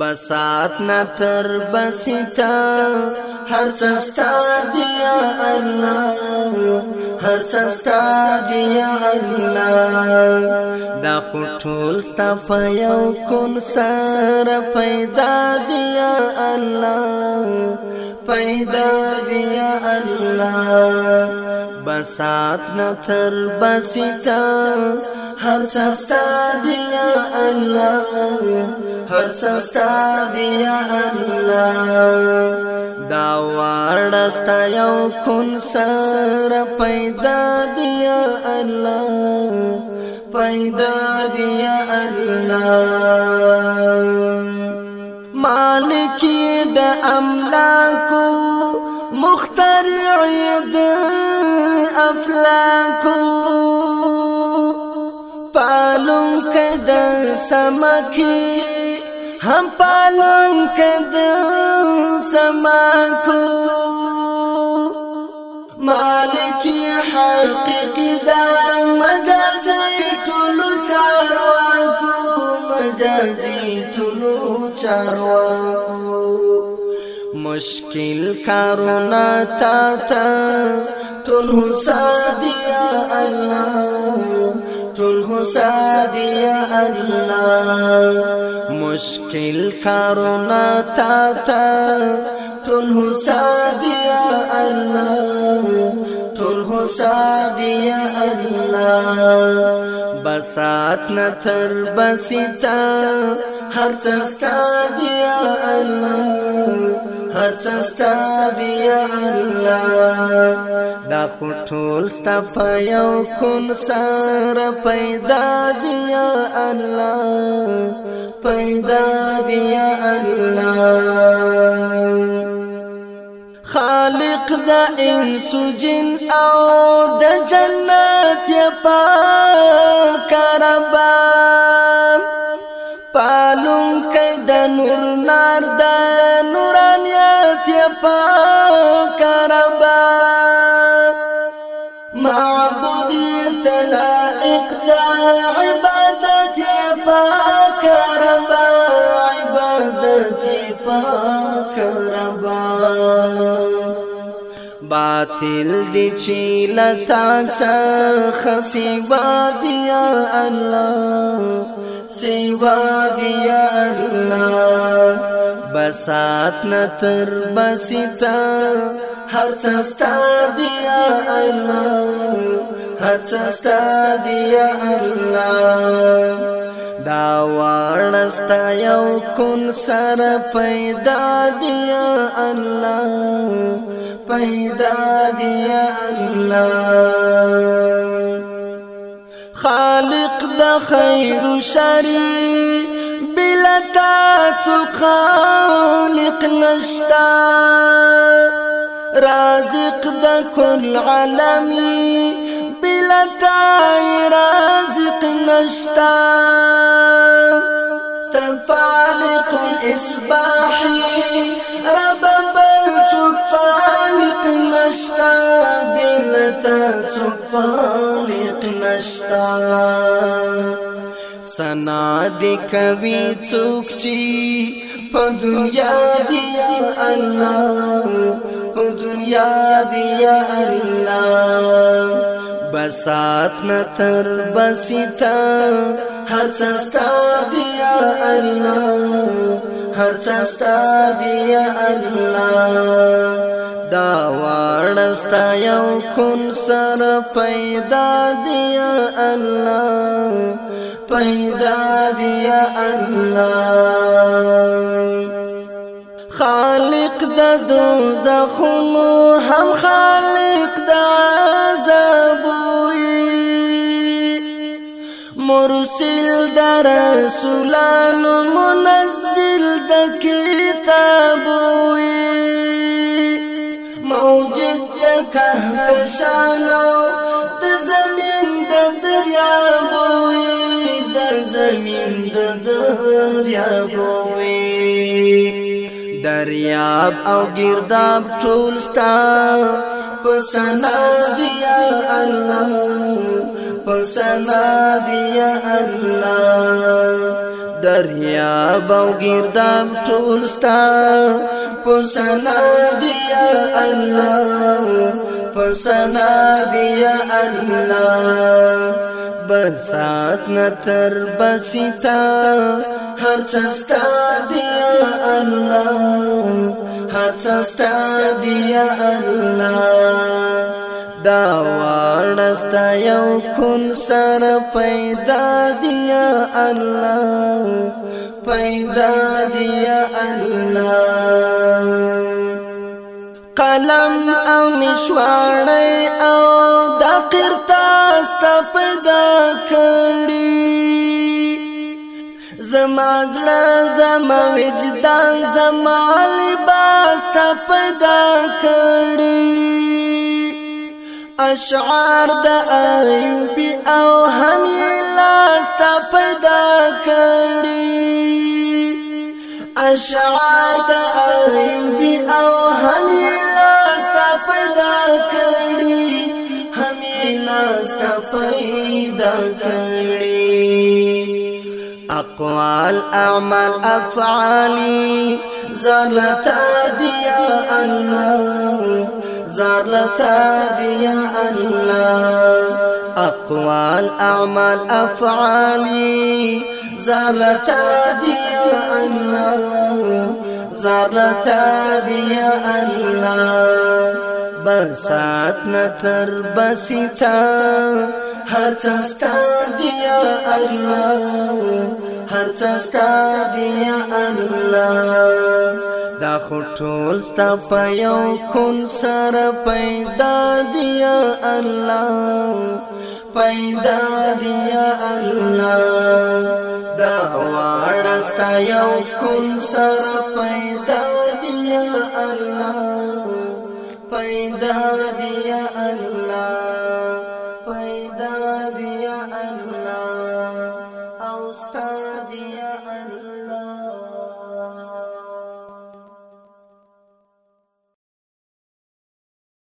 بسات نتر بسیتا هر سستا دیا الله هر سستا دیا الله دا خټول ستا په یو کون سره پیدا دیا الله پیدا دیا الله بسات نتر بسیتا هر سستا دیا الله هر سستا دی یا الله دا وړستا یو کون سره پیدا دی یا الله پیدا دی یا الله مالک د املاکو مخترع د افلاکو پالونکه د سمکی हम पालन कद समा को मालिकी हकीदा मजाजी टुलु मजाजी टुलु मुश्किल कारुना ता तुलु सा दिया अल्लाह غصہ دیا اللہ مشکل کارونا تا تا تول غصہ دیا اللہ ټول حساب یا الله بسات نتر بسیتا هر څه ستا دی الله هر څه ستا دی الله دا ټول ستا په یو کون سره پیدا دی الله پیدا دی الله خالق د انس جن او د جنت په کربا پالون کې د نور نار ده باطل دی چې لتا څخه سیوا دی الله سیوا دی الله بسات نتر بسیتا هر څه ستا دی الله هر څه ستا دی الله دا وانستا یو کن سر پیدا دیا الله پیدا دیا الله خالق د خیر و شری بلا تا خالق نشتا رازق د کل عالمی نتای رازق نشتا تفالق الاسباح رب بل فالق نشتا بلتا فالق نشتا سنا دی کوي څوک چې په دنیا الله په دنیا دی الله بسات نتر بسیتا هر سستا دیا الله هر سستا دیا الله دا واړستا یو کون سر پیدا دی الله پیدا دی الله خالق د دوزخونو هم خالق د مرسل د رسولانو منزل د کتابو موجد د کهکشانو د زمین د دریابو د زمین د دریابو دریاب او گرداب ټول ستا پسنا دی الله پسنا دیا الله دریا باو گرداب ټولستا پسنا دیا الله پسنا دیا الله بسات نتر بسیتا هر چستا دیا الله هر چستا دیا الله دا وړستا یو کون سر پیدا دیا الله پیدا دیا الله قلم او مشواړی او د قرتا ست پیدا کړی زما زړه زما وجدان زما لباس ست پیدا کړی اشعار د ایوبی او هم لاستا پیدا کړی اشعار د ایوبی او همي لاستا پیدا کړی هم لاستا پیدا کړی اقوال اعمال افعالی زلتا دیا الله زار لتا يا الله اقوال اعمال أفعالي زار لتا يا الله زار لتا يا الله بسات نتر بسيتا هر چستا يا الله هر چستا يا الله دا خټول ستا په یو کون سره پیدا دی یا الله پیدا دی یا الله دا واړه ستا یو کون سره پیدا دی یا الله پیدا دی یا الله